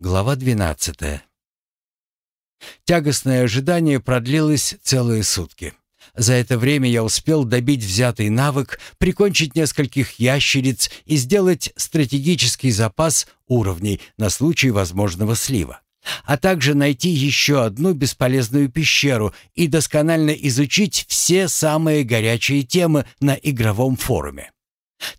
Глава 12. Тягостное ожидание продлилось целые сутки. За это время я успел добить взятый навык, прикончить нескольких ящериц и сделать стратегический запас уровней на случай возможного слива, а также найти еще одну бесполезную пещеру и досконально изучить все самые горячие темы на игровом форуме.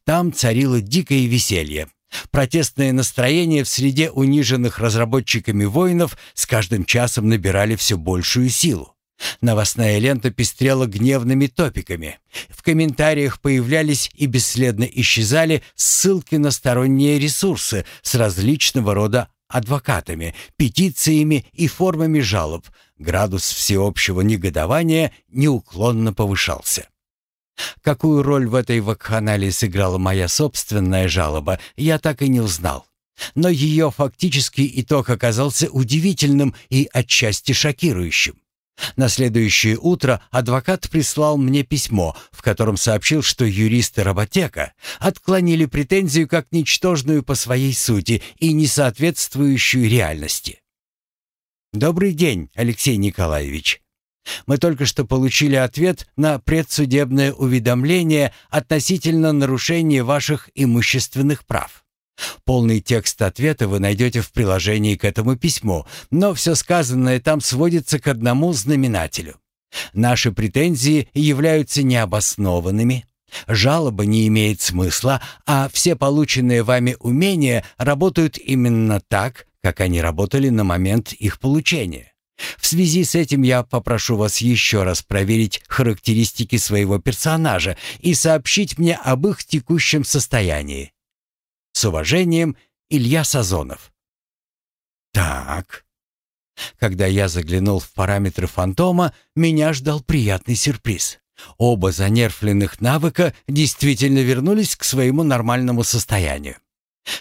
Там царило дикое веселье. Протестные настроения в среде униженных разработчиками воинов с каждым часом набирали все большую силу. Новостная лента пестрела гневными топиками. В комментариях появлялись и бесследно исчезали ссылки на сторонние ресурсы с различного рода адвокатами, петициями и формами жалоб. Градус всеобщего негодования неуклонно повышался. Какую роль в этой вакханалии сыграла моя собственная жалоба, я так и не узнал. Но ее фактический итог оказался удивительным и отчасти шокирующим. На следующее утро адвокат прислал мне письмо, в котором сообщил, что юристы Роботека отклонили претензию как ничтожную по своей сути и не соответствующую реальности. «Добрый день, Алексей Николаевич. Мы только что получили ответ на предсудебное уведомление относительно нарушения ваших имущественных прав. Полный текст ответа вы найдете в приложении к этому письму, но все сказанное там сводится к одному знаменателю. Наши претензии являются необоснованными, жалоба не имеет смысла, а все полученные вами умения работают именно так, как они работали на момент их получения. В связи с этим я попрошу вас еще раз проверить характеристики своего персонажа и сообщить мне об их текущем состоянии. С уважением, Илья Сазонов. Так. Когда я заглянул в параметры фантома, меня ждал приятный сюрприз. Оба занерфленных навыка действительно вернулись к своему нормальному состоянию.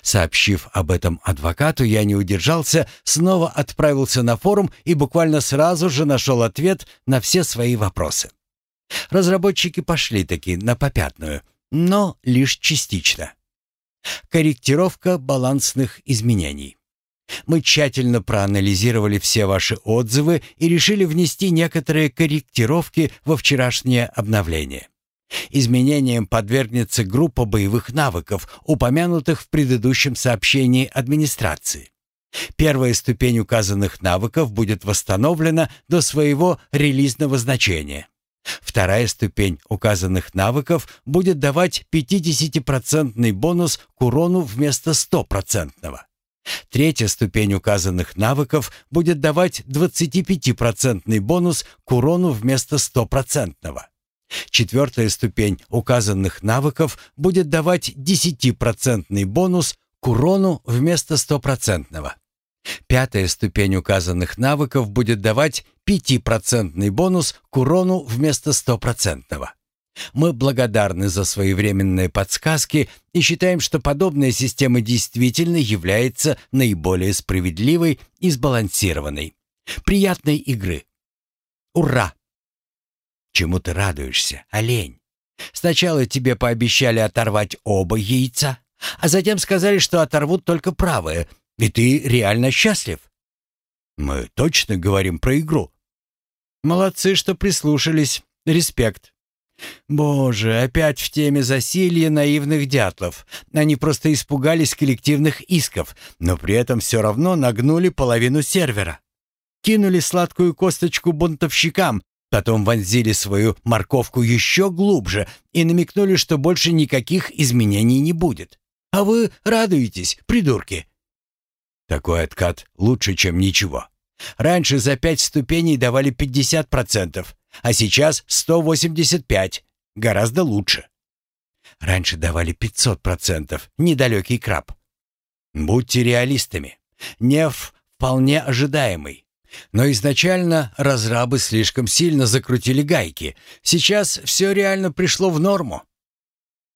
Сообщив об этом адвокату, я не удержался, снова отправился на форум и буквально сразу же нашел ответ на все свои вопросы. Разработчики пошли таки на попятную, но лишь частично. Корректировка балансных изменений. Мы тщательно проанализировали все ваши отзывы и решили внести некоторые корректировки во вчерашнее обновление. Изменениям подвергнется группа боевых навыков, упомянутых в предыдущем сообщении администрации. Первая ступень указанных навыков будет восстановлена до своего релизного значения. Вторая ступень указанных навыков будет давать 50% бонус к урону вместо 100%. Третья ступень указанных навыков будет давать 25% бонус к урону вместо 100%. Четвертая ступень указанных навыков будет давать 10% бонус к урону вместо 100%. Пятая ступень указанных навыков будет давать 5% бонус к урону вместо 100%. Мы благодарны за своевременные подсказки и считаем, что подобная система действительно является наиболее справедливой и сбалансированной. Приятной игры. Ура! Чему ты радуешься, олень? Сначала тебе пообещали оторвать оба яйца, а затем сказали, что оторвут только правое, и ты реально счастлив. Мы точно говорим про игру. Молодцы, что прислушались. Респект. Боже, опять в теме засилья наивных дятлов. Они просто испугались коллективных исков, но при этом все равно нагнули половину сервера. Кинули сладкую косточку бунтовщикам, Потом вонзили свою морковку еще глубже и намекнули, что больше никаких изменений не будет. А вы радуетесь, придурки. Такой откат лучше, чем ничего. Раньше за пять ступеней давали 50%, а сейчас 185%. Гораздо лучше. Раньше давали 500%, недалекий краб. Будьте реалистами. Неф вполне ожидаемый. Но изначально разрабы слишком сильно закрутили гайки. Сейчас все реально пришло в норму.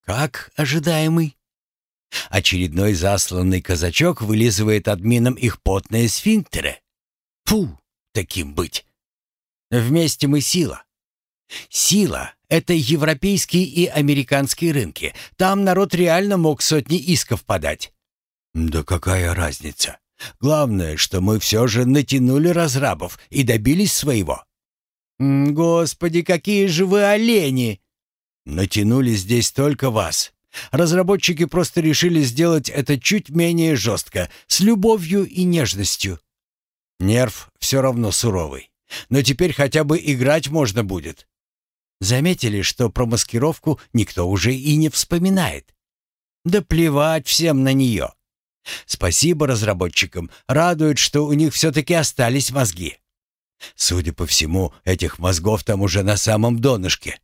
Как ожидаемый? Очередной засланный казачок вылизывает админам их потные сфинктеры. Фу, таким быть. Вместе мы сила. Сила — это европейские и американские рынки. Там народ реально мог сотни исков подать. Да какая разница? Главное, что мы все же натянули разрабов и добились своего». «Господи, какие же вы олени!» «Натянули здесь только вас. Разработчики просто решили сделать это чуть менее жестко, с любовью и нежностью. Нерв все равно суровый. Но теперь хотя бы играть можно будет. Заметили, что про маскировку никто уже и не вспоминает. Да плевать всем на нее. Спасибо разработчикам, радует, что у них все-таки остались мозги. Судя по всему, этих мозгов там уже на самом донышке.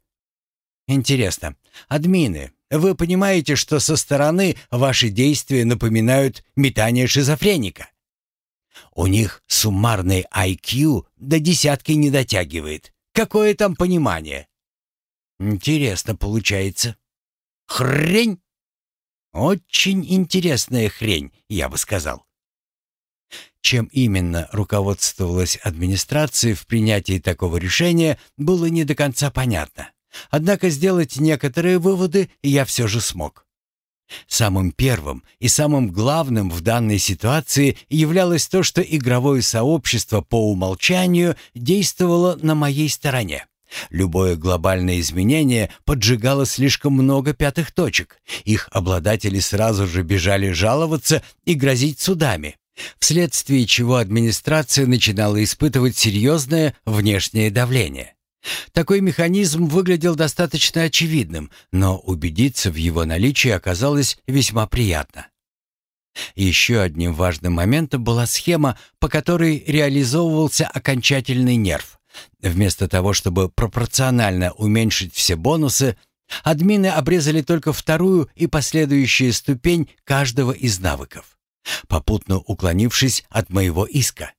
Интересно, админы, вы понимаете, что со стороны ваши действия напоминают метание шизофреника? У них суммарный IQ до десятки не дотягивает. Какое там понимание? Интересно получается. Хрень? Очень интересная хрень, я бы сказал. Чем именно руководствовалась администрация в принятии такого решения, было не до конца понятно. Однако сделать некоторые выводы я все же смог. Самым первым и самым главным в данной ситуации являлось то, что игровое сообщество по умолчанию действовало на моей стороне. Любое глобальное изменение поджигало слишком много пятых точек. Их обладатели сразу же бежали жаловаться и грозить судами, вследствие чего администрация начинала испытывать серьезное внешнее давление. Такой механизм выглядел достаточно очевидным, но убедиться в его наличии оказалось весьма приятно. Еще одним важным моментом была схема, по которой реализовывался окончательный нерв. Вместо того, чтобы пропорционально уменьшить все бонусы, админы обрезали только вторую и последующую ступень каждого из навыков, попутно уклонившись от моего иска.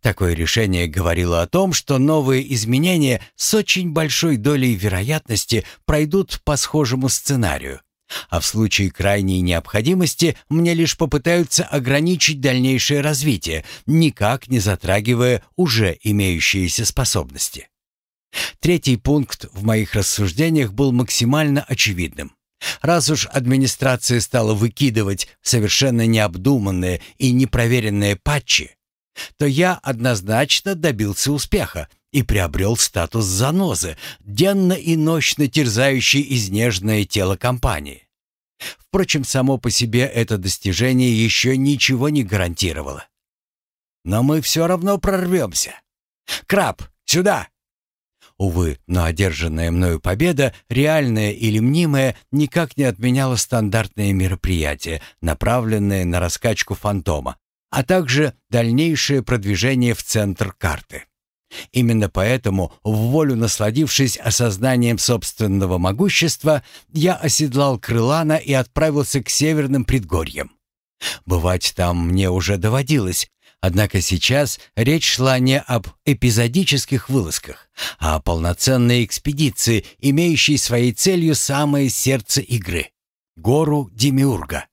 Такое решение говорило о том, что новые изменения с очень большой долей вероятности пройдут по схожему сценарию. А в случае крайней необходимости мне лишь попытаются ограничить дальнейшее развитие, никак не затрагивая уже имеющиеся способности. Третий пункт в моих рассуждениях был максимально очевидным. Раз уж администрация стала выкидывать совершенно необдуманные и непроверенные патчи, то я однозначно добился успеха и приобрел статус занозы, денно и ночно терзающей изнежное тело компании. Впрочем, само по себе это достижение еще ничего не гарантировало. Но мы все равно прорвемся. Краб, сюда! Увы, но одержанная мною победа, реальная или мнимая, никак не отменяла стандартные мероприятия, направленные на раскачку фантома, а также дальнейшее продвижение в центр карты. Именно поэтому, в волю насладившись осознанием собственного могущества, я оседлал Крылана и отправился к северным предгорьям. Бывать там мне уже доводилось, однако сейчас речь шла не об эпизодических вылазках, а о полноценной экспедиции, имеющей своей целью самое сердце игры — гору Демиурга.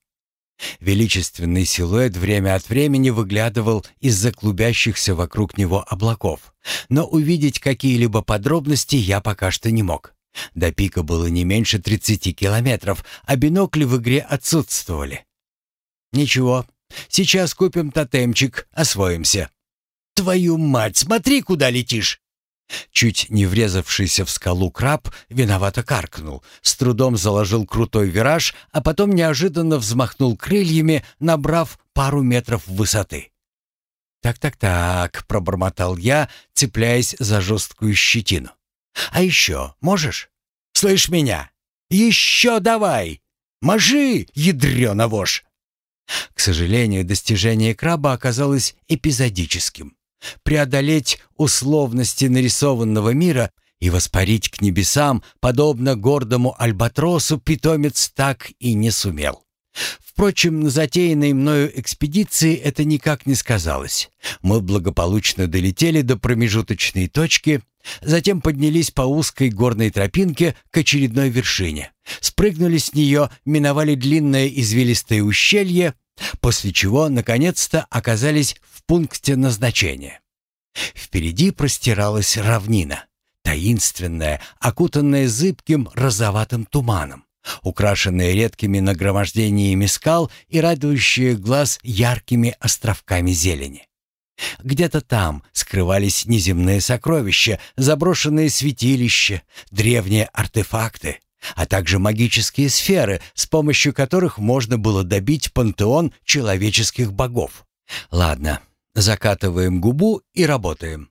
Величественный силуэт время от времени выглядывал из-за клубящихся вокруг него облаков, но увидеть какие-либо подробности я пока что не мог. До пика было не меньше 30 километров, а бинокли в игре отсутствовали. «Ничего, сейчас купим тотемчик, освоимся». «Твою мать, смотри, куда летишь!» Чуть не врезавшийся в скалу краб виновато каркнул, с трудом заложил крутой вираж, а потом неожиданно взмахнул крыльями, набрав пару метров высоты. «Так-так-так», — пробормотал я, цепляясь за жесткую щетину. «А еще можешь? Слышь меня? Еще давай! Можи, ядрёна вошь!» К сожалению, достижение краба оказалось эпизодическим преодолеть условности нарисованного мира и воспарить к небесам, подобно гордому альбатросу, питомец так и не сумел. Впрочем, на затеянной мною экспедиции это никак не сказалось. Мы благополучно долетели до промежуточной точки, затем поднялись по узкой горной тропинке к очередной вершине, спрыгнули с нее, миновали длинное извилистое ущелье, после чего, наконец-то, оказались в пункте назначения. Впереди простиралась равнина, таинственная, окутанная зыбким розоватым туманом, украшенные редкими нагромождениями скал и радующие глаз яркими островками зелени. Где-то там скрывались неземные сокровища, заброшенные святилища, древние артефакты, а также магические сферы, с помощью которых можно было добить пантеон человеческих богов. Ладно, закатываем губу и работаем.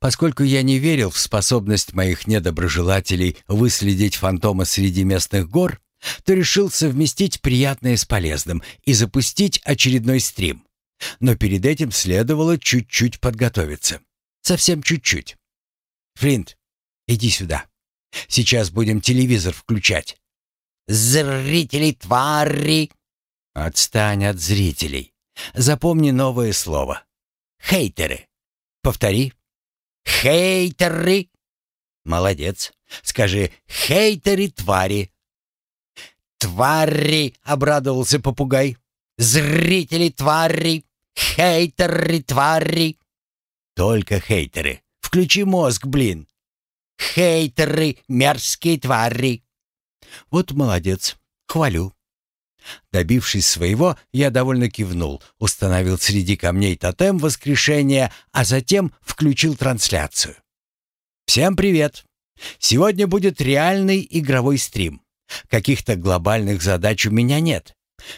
Поскольку я не верил в способность моих недоброжелателей выследить фантома среди местных гор, то решил совместить приятное с полезным и запустить очередной стрим. Но перед этим следовало чуть-чуть подготовиться. Совсем чуть-чуть. «Флинт, иди сюда. Сейчас будем телевизор включать». «Зрители твари!» «Отстань от зрителей. Запомни новое слово. Хейтеры. Повтори». «Хейтеры!» «Молодец. Скажи «хейтеры-твари». «Твари!» — обрадовался попугай. «Зрители-твари! Хейтеры-твари!» «Только хейтеры. Включи мозг, блин!» «Хейтеры! Мерзкие твари!» «Вот молодец. Хвалю. Добившись своего, я довольно кивнул, установил среди камней тотем воскрешения, а затем включил трансляцию. «Всем привет! Сегодня будет реальный игровой стрим. Каких-то глобальных задач у меня нет.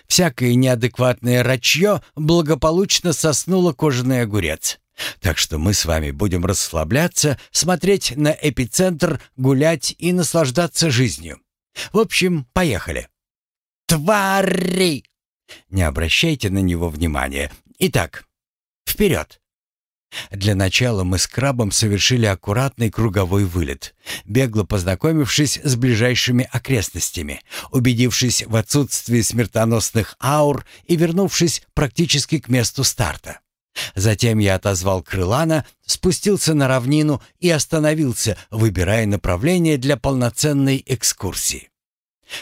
Всякое неадекватное рачье благополучно соснуло кожаный огурец. Так что мы с вами будем расслабляться, смотреть на эпицентр, гулять и наслаждаться жизнью. В общем, поехали. «Твари!» Не обращайте на него внимания. Итак, вперед! Для начала мы с крабом совершили аккуратный круговой вылет, бегло познакомившись с ближайшими окрестностями, убедившись в отсутствии смертоносных аур и вернувшись практически к месту старта. Затем я отозвал крылана, спустился на равнину и остановился, выбирая направление для полноценной экскурсии.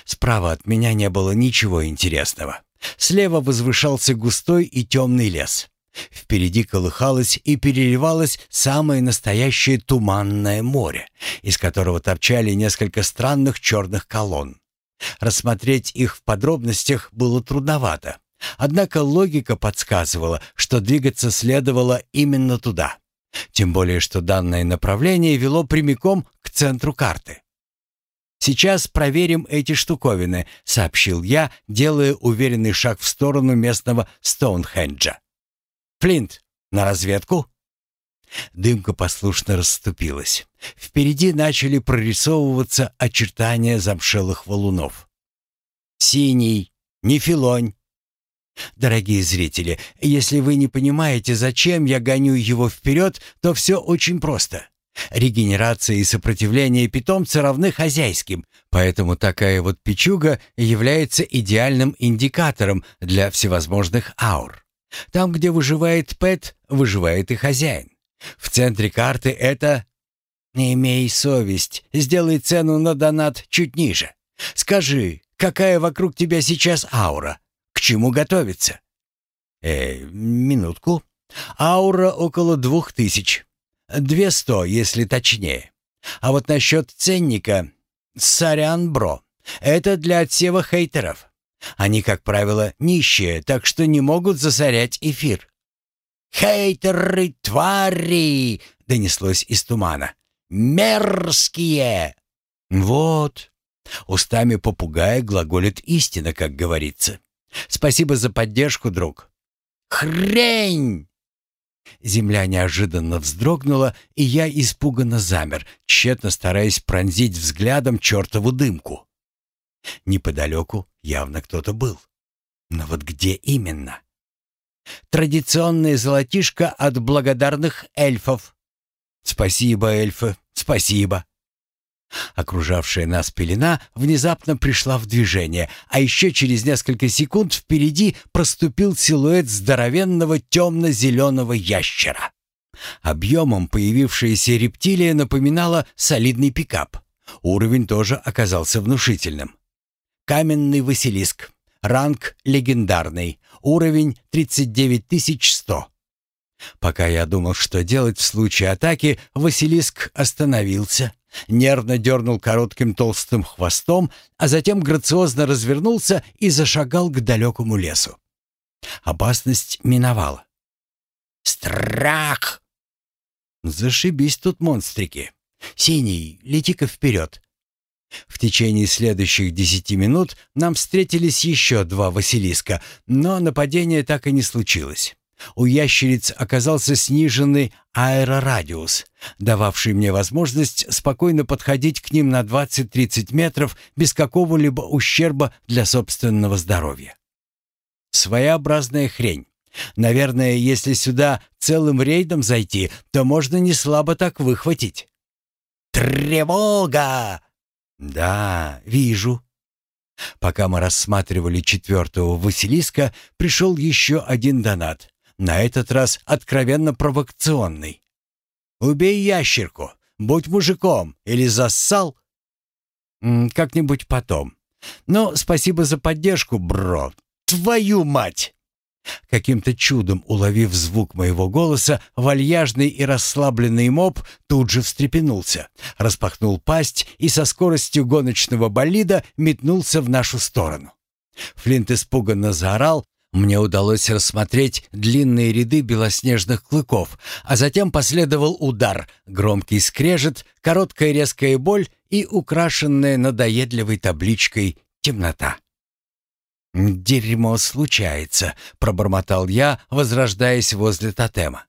Справа от меня не было ничего интересного. Слева возвышался густой и темный лес. Впереди колыхалось и переливалось самое настоящее туманное море, из которого торчали несколько странных черных колонн. Рассмотреть их в подробностях было трудновато. Однако логика подсказывала, что двигаться следовало именно туда. Тем более, что данное направление вело прямиком к центру карты. «Сейчас проверим эти штуковины», — сообщил я, делая уверенный шаг в сторону местного Стоунхенджа. «Флинт, на разведку?» Дымка послушно расступилась. Впереди начали прорисовываться очертания замшелых валунов. «Синий, нефилонь». Дорогие зрители, если вы не понимаете, зачем я гоню его вперед, то все очень просто. Регенерация и сопротивление питомца равны хозяйским, поэтому такая вот печуга является идеальным индикатором для всевозможных аур. Там, где выживает Пэт, выживает и хозяин. В центре карты это... Не имей совесть, сделай цену на донат чуть ниже. Скажи, какая вокруг тебя сейчас аура? К чему готовиться? Э, минутку. Аура около двух тысяч. Две сто, если точнее. А вот насчет ценника... Сорян, бро. Это для отсева хейтеров. Они, как правило, нищие, так что не могут засорять эфир. «Хейтеры, твари!» — донеслось из тумана. «Мерзкие!» «Вот!» Устами попугая глаголит истина, как говорится. «Спасибо за поддержку, друг». «Хрень!» Земля неожиданно вздрогнула, и я испуганно замер, тщетно стараясь пронзить взглядом чертову дымку. Неподалеку явно кто-то был. Но вот где именно? Традиционное золотишко от благодарных эльфов. Спасибо, эльфы, спасибо. Окружавшая нас пелена внезапно пришла в движение, а еще через несколько секунд впереди проступил силуэт здоровенного темно-зеленого ящера. Объемом появившаяся рептилия напоминала солидный пикап. Уровень тоже оказался внушительным. Каменный Василиск. Ранг легендарный. Уровень 39100. Пока я думал, что делать в случае атаки, Василиск остановился, нервно дернул коротким толстым хвостом, а затем грациозно развернулся и зашагал к далекому лесу. Опасность миновала. «Страх!» «Зашибись тут, монстрики! Синий, лети-ка вперед!» В течение следующих десяти минут нам встретились еще два Василиска, но нападение так и не случилось. У ящериц оказался сниженный аэрорадиус, дававший мне возможность спокойно подходить к ним на 20-30 метров без какого-либо ущерба для собственного здоровья. Своеобразная хрень. Наверное, если сюда целым рейдом зайти, то можно не слабо так выхватить. «Тревога!» «Да, вижу». Пока мы рассматривали четвертого Василиска, пришел еще один донат. На этот раз откровенно провокационный. «Убей ящерку! Будь мужиком! Или зассал?» «Как-нибудь потом. Но спасибо за поддержку, бро. Твою мать!» Каким-то чудом уловив звук моего голоса, вальяжный и расслабленный моб тут же встрепенулся, распахнул пасть и со скоростью гоночного болида метнулся в нашу сторону. Флинт испуганно заорал, мне удалось рассмотреть длинные ряды белоснежных клыков, а затем последовал удар, громкий скрежет, короткая резкая боль и украшенная надоедливой табличкой «Темнота». «Дерьмо случается», — пробормотал я, возрождаясь возле тотема.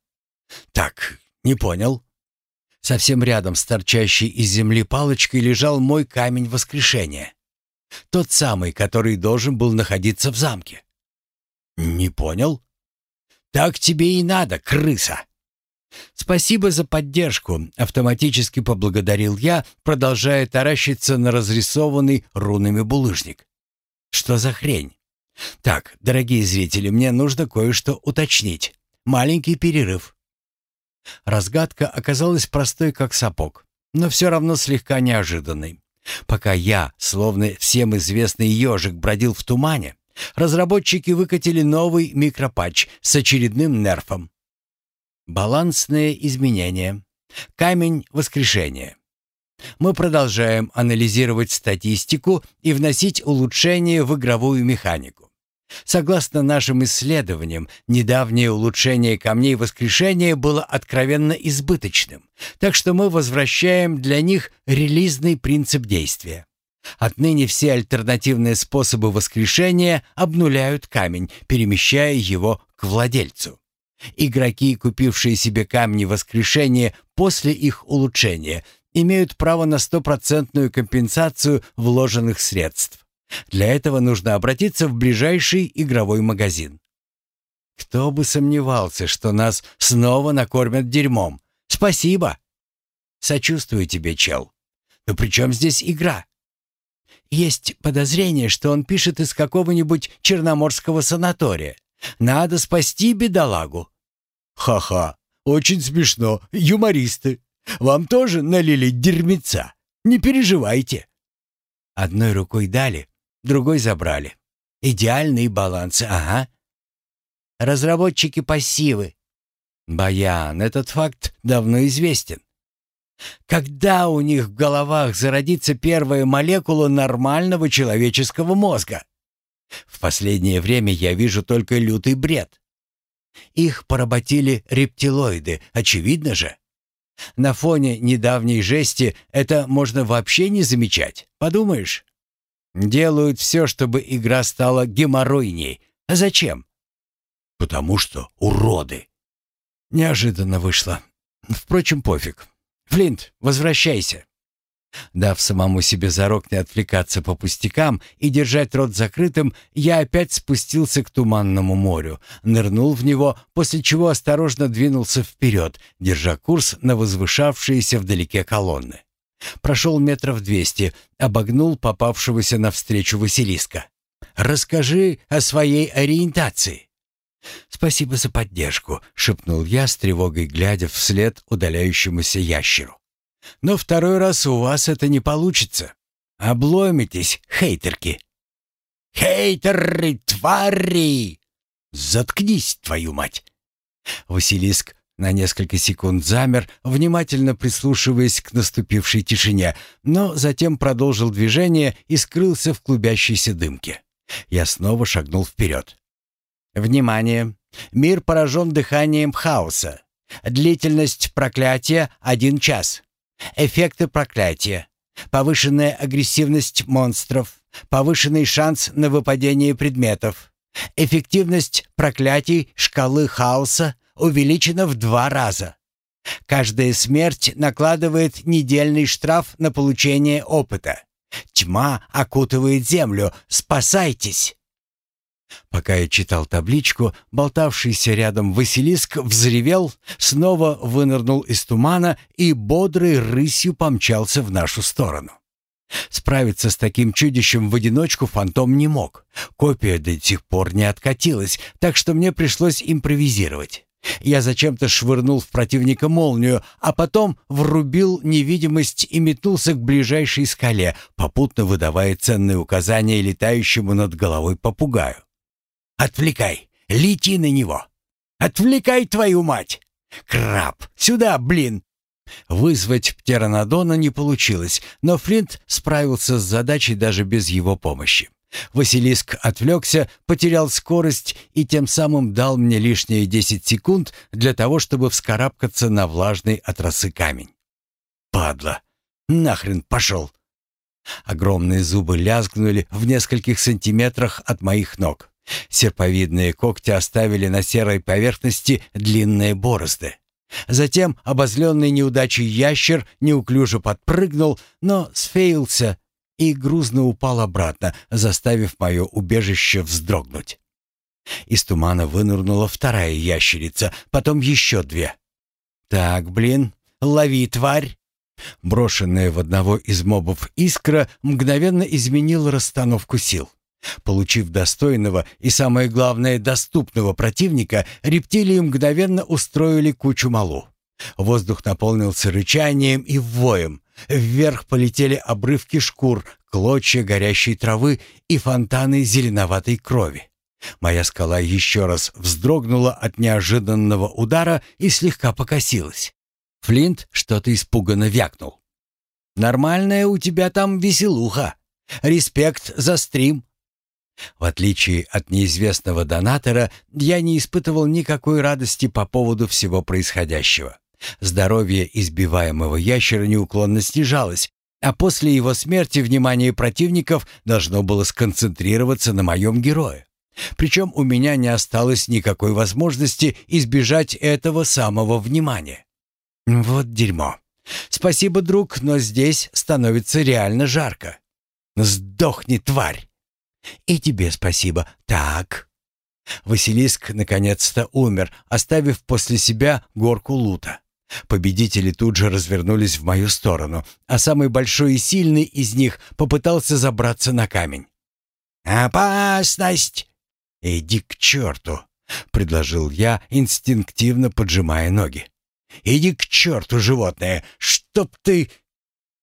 «Так, не понял». Совсем рядом с торчащей из земли палочкой лежал мой камень воскрешения. Тот самый, который должен был находиться в замке. «Не понял?» «Так тебе и надо, крыса!» «Спасибо за поддержку», — автоматически поблагодарил я, продолжая таращиться на разрисованный рунами булыжник. «Что за хрень?» «Так, дорогие зрители, мне нужно кое-что уточнить. Маленький перерыв». Разгадка оказалась простой, как сапог, но все равно слегка неожиданной. Пока я, словно всем известный ежик, бродил в тумане, разработчики выкатили новый микропатч с очередным нерфом. Балансные изменения. Камень воскрешения. Мы продолжаем анализировать статистику и вносить улучшения в игровую механику. Согласно нашим исследованиям, недавнее улучшение камней воскрешения было откровенно избыточным, так что мы возвращаем для них релизный принцип действия. Отныне все альтернативные способы воскрешения обнуляют камень, перемещая его к владельцу. Игроки, купившие себе камни воскрешения после их улучшения, имеют право на стопроцентную компенсацию вложенных средств. Для этого нужно обратиться в ближайший игровой магазин. Кто бы сомневался, что нас снова накормят дерьмом. Спасибо. Сочувствую тебе, чел. Но при чем здесь игра? Есть подозрение, что он пишет из какого-нибудь черноморского санатория. Надо спасти бедолагу. Ха-ха, очень смешно, юмористы. Вам тоже налили дерьмеца. Не переживайте. Одной рукой дали, другой забрали. Идеальный баланс, ага. Разработчики пассивы. Баян, этот факт давно известен. Когда у них в головах зародится первая молекула нормального человеческого мозга? В последнее время я вижу только лютый бред. Их поработили рептилоиды, очевидно же. На фоне недавней жести это можно вообще не замечать. Подумаешь? Делают все, чтобы игра стала геморройней. А зачем? Потому что уроды. Неожиданно вышло. Впрочем, пофиг. «Флинт, возвращайся!» Дав самому себе зарок не отвлекаться по пустякам и держать рот закрытым, я опять спустился к туманному морю, нырнул в него, после чего осторожно двинулся вперед, держа курс на возвышавшиеся вдалеке колонны. Прошел метров двести, обогнул попавшегося навстречу Василиска. «Расскажи о своей ориентации». «Спасибо за поддержку», — шепнул я с тревогой, глядя вслед удаляющемуся ящеру. «Но второй раз у вас это не получится. Обломитесь, хейтерки». «Хейтеры, твари! Заткнись, твою мать!» Василиск На несколько секунд замер, внимательно прислушиваясь к наступившей тишине, но затем продолжил движение и скрылся в клубящейся дымке. Я снова шагнул вперед. «Внимание! Мир поражен дыханием хаоса. Длительность проклятия — один час. Эффекты проклятия. Повышенная агрессивность монстров. Повышенный шанс на выпадение предметов. Эффективность проклятий шкалы хаоса увеличена в два раза. Каждая смерть накладывает недельный штраф на получение опыта. Тьма окутывает землю. Спасайтесь! Пока я читал табличку, болтавшийся рядом Василиск взревел, снова вынырнул из тумана и бодрой рысью помчался в нашу сторону. Справиться с таким чудищем в одиночку фантом не мог. Копия до сих пор не откатилась, так что мне пришлось импровизировать. Я зачем-то швырнул в противника молнию, а потом врубил невидимость и метнулся к ближайшей скале, попутно выдавая ценные указания летающему над головой попугаю. «Отвлекай! Лети на него! Отвлекай твою мать! Краб! Сюда, блин!» Вызвать птеранодона не получилось, но Флинт справился с задачей даже без его помощи. Василиск отвлекся, потерял скорость и тем самым дал мне лишние десять секунд для того, чтобы вскарабкаться на влажный от росы камень. «Падла! Нахрен пошел!» Огромные зубы лязгнули в нескольких сантиметрах от моих ног. Серповидные когти оставили на серой поверхности длинные борозды. Затем обозленный неудачей ящер неуклюже подпрыгнул, но сфеился и грузно упал обратно, заставив мое убежище вздрогнуть. Из тумана вынырнула вторая ящерица, потом еще две. «Так, блин, лови, тварь!» Брошенная в одного из мобов искра мгновенно изменила расстановку сил. Получив достойного и, самое главное, доступного противника, рептилии мгновенно устроили кучу малу. Воздух наполнился рычанием и воем. Вверх полетели обрывки шкур, клочья горящей травы и фонтаны зеленоватой крови. Моя скала еще раз вздрогнула от неожиданного удара и слегка покосилась. Флинт что-то испуганно вякнул. «Нормальная у тебя там веселуха. Респект за стрим», в отличие от неизвестного донатора, я не испытывал никакой радости по поводу всего происходящего. Здоровье избиваемого ящера неуклонно снижалось, а после его смерти внимание противников должно было сконцентрироваться на моем герое. Причем у меня не осталось никакой возможности избежать этого самого внимания. Вот дерьмо. Спасибо, друг, но здесь становится реально жарко. Сдохни, тварь! И тебе спасибо. Так. Василиск наконец-то умер, оставив после себя горку лута. Победители тут же развернулись в мою сторону, а самый большой и сильный из них попытался забраться на камень. «Опасность!» «Иди к черту!» — предложил я, инстинктивно поджимая ноги. «Иди к черту, животное! Чтоб ты...»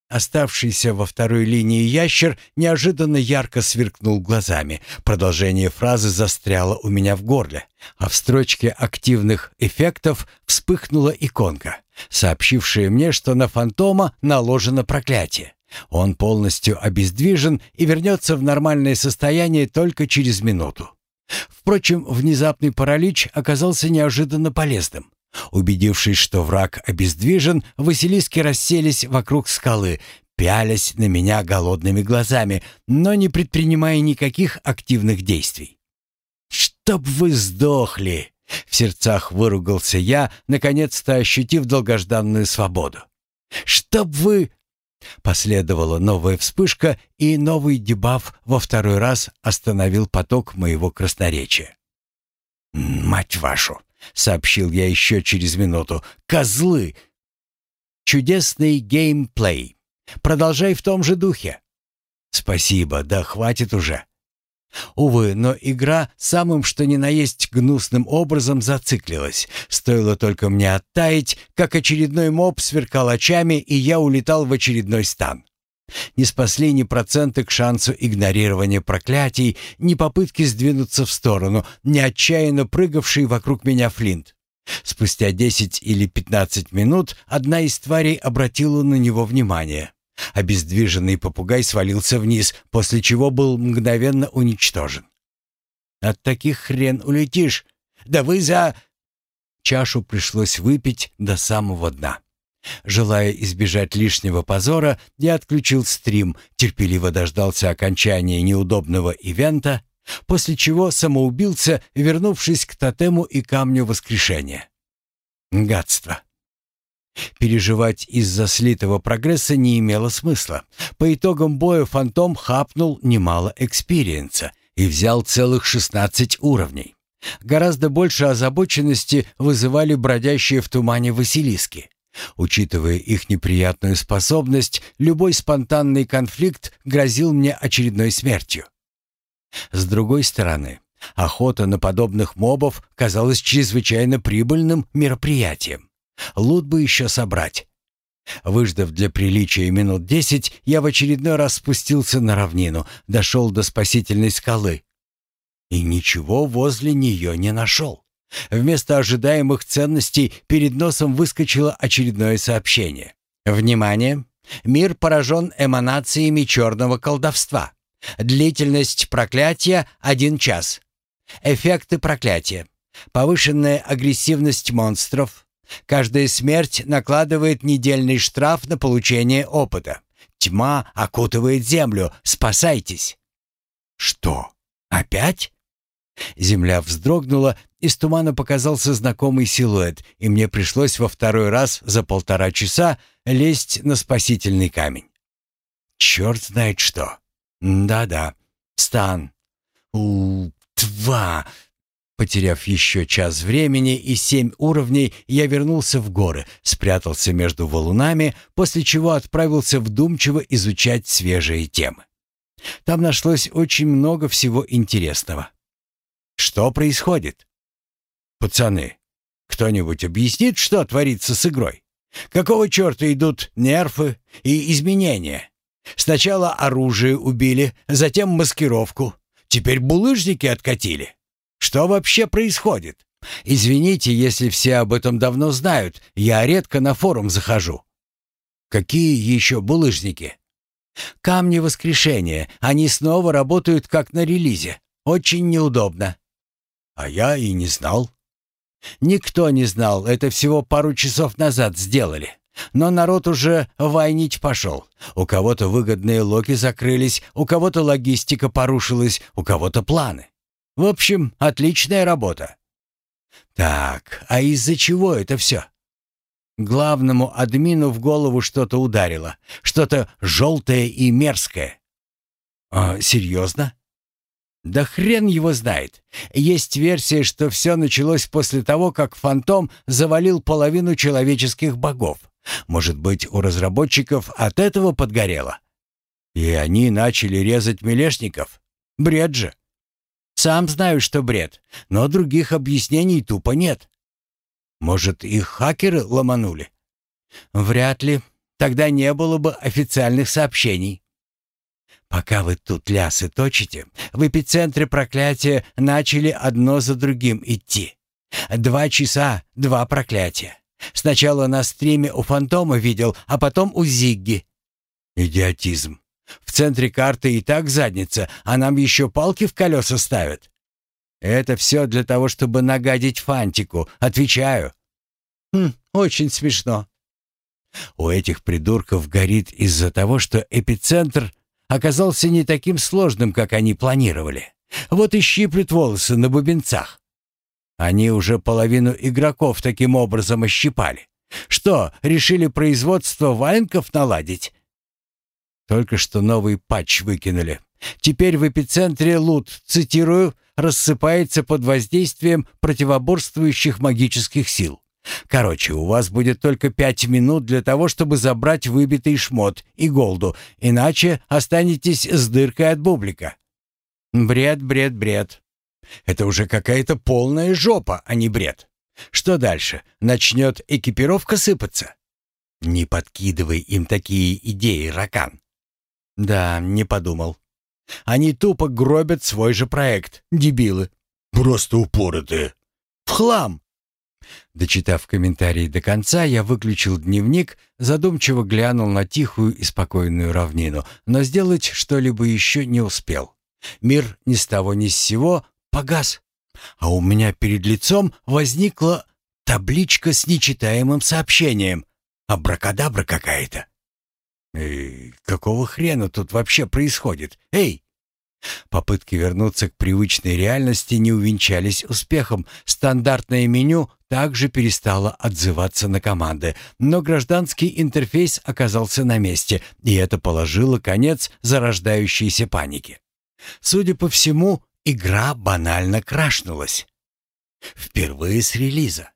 Оставшийся во второй линии ящер неожиданно ярко сверкнул глазами. Продолжение фразы застряло у меня в горле, а в строчке активных эффектов вспыхнула иконка, сообщившая мне, что на фантома наложено проклятие. Он полностью обездвижен и вернется в нормальное состояние только через минуту. Впрочем, внезапный паралич оказался неожиданно полезным. Убедившись, что враг обездвижен, Василиски расселись вокруг скалы, пялясь на меня голодными глазами, но не предпринимая никаких активных действий. «Чтоб вы сдохли!» — в сердцах выругался я, наконец-то ощутив долгожданную свободу. «Чтоб вы...» Последовала новая вспышка, и новый дебаф во второй раз остановил поток моего красноречия. «Мать вашу! — сообщил я еще через минуту. «Козлы!» «Чудесный геймплей. Продолжай в том же духе». «Спасибо, да хватит уже». Увы, но игра самым что ни на есть гнусным образом зациклилась. Стоило только мне оттаять, как очередной моб сверкал очами, и я улетал в очередной стан. Не спасли ни проценты к шансу игнорирования проклятий, ни попытки сдвинуться в сторону, ни отчаянно прыгавший вокруг меня Флинт. Спустя 10 или 15 минут одна из тварей обратила на него внимание. Обездвиженный попугай свалился вниз, после чего был мгновенно уничтожен. «От таких хрен улетишь! Да вы за...» Чашу пришлось выпить до самого дна. Желая избежать лишнего позора, я отключил стрим, терпеливо дождался окончания неудобного ивента, после чего самоубился, вернувшись к тотему и камню воскрешения. Гадство. Переживать из-за слитого прогресса не имело смысла. По итогам боя фантом хапнул немало экспириенса и взял целых 16 уровней. Гораздо больше озабоченности вызывали бродящие в тумане Василиски. Учитывая их неприятную способность, любой спонтанный конфликт грозил мне очередной смертью. С другой стороны, охота на подобных мобов казалась чрезвычайно прибыльным мероприятием. Лут бы еще собрать. Выждав для приличия минут десять, я в очередной раз спустился на равнину, дошел до спасительной скалы. И ничего возле нее не нашел. Вместо ожидаемых ценностей перед носом выскочило очередное сообщение. «Внимание! Мир поражен эманациями черного колдовства. Длительность проклятия — один час. Эффекты проклятия. Повышенная агрессивность монстров. Каждая смерть накладывает недельный штраф на получение опыта. Тьма окутывает землю. Спасайтесь!» «Что? Опять?» Земля вздрогнула, из тумана показался знакомый силуэт, и мне пришлось во второй раз за полтора часа лезть на спасительный камень. Черт знает что. Да-да, стан. У, тва. Потеряв еще час времени и семь уровней, я вернулся в горы, спрятался между валунами, после чего отправился вдумчиво изучать свежие темы. Там нашлось очень много всего интересного. Что происходит? Пацаны, кто-нибудь объяснит, что творится с игрой? Какого черта идут нерфы и изменения? Сначала оружие убили, затем маскировку. Теперь булыжники откатили. Что вообще происходит? Извините, если все об этом давно знают. Я редко на форум захожу. Какие еще булыжники? Камни воскрешения. Они снова работают как на релизе. Очень неудобно. А я и не знал. Никто не знал, это всего пару часов назад сделали. Но народ уже войнить пошел. У кого-то выгодные локи закрылись, у кого-то логистика порушилась, у кого-то планы. В общем, отличная работа. Так, а из-за чего это все? Главному админу в голову что-то ударило. Что-то желтое и мерзкое. А, серьезно? Да хрен его знает. Есть версия, что все началось после того, как Фантом завалил половину человеческих богов. Может быть, у разработчиков от этого подгорело? И они начали резать мелешников? Бред же. Сам знаю, что бред, но других объяснений тупо нет. Может, их хакеры ломанули? Вряд ли. Тогда не было бы официальных сообщений. Пока вы тут лясы точите, в эпицентре проклятия начали одно за другим идти. Два часа, два проклятия. Сначала на стриме у Фантома видел, а потом у Зигги. Идиотизм. В центре карты и так задница, а нам еще палки в колеса ставят. Это все для того, чтобы нагадить Фантику, отвечаю. Хм, очень смешно. У этих придурков горит из-за того, что эпицентр оказался не таким сложным, как они планировали. Вот и щиплют волосы на бубенцах. Они уже половину игроков таким образом ощипали. Что, решили производство валенков наладить? Только что новый патч выкинули. Теперь в эпицентре лут, цитирую, рассыпается под воздействием противоборствующих магических сил. Короче, у вас будет только пять минут для того, чтобы забрать выбитый шмот и голду, иначе останетесь с дыркой от бублика. Бред, бред, бред. Это уже какая-то полная жопа, а не бред. Что дальше? Начнет экипировка сыпаться? Не подкидывай им такие идеи, Ракан. Да, не подумал. Они тупо гробят свой же проект, дебилы. Просто упоротые. В хлам. Дочитав комментарий до конца, я выключил дневник, задумчиво глянул на тихую и спокойную равнину, но сделать что-либо еще не успел. Мир ни с того ни с сего погас, а у меня перед лицом возникла табличка с нечитаемым сообщением. Абракадабра какая-то. Эй, какого хрена тут вообще происходит? Эй! Попытки вернуться к привычной реальности не увенчались успехом. Стандартное меню также перестало отзываться на команды, но гражданский интерфейс оказался на месте, и это положило конец зарождающейся панике. Судя по всему, игра банально крашнулась. Впервые с релиза.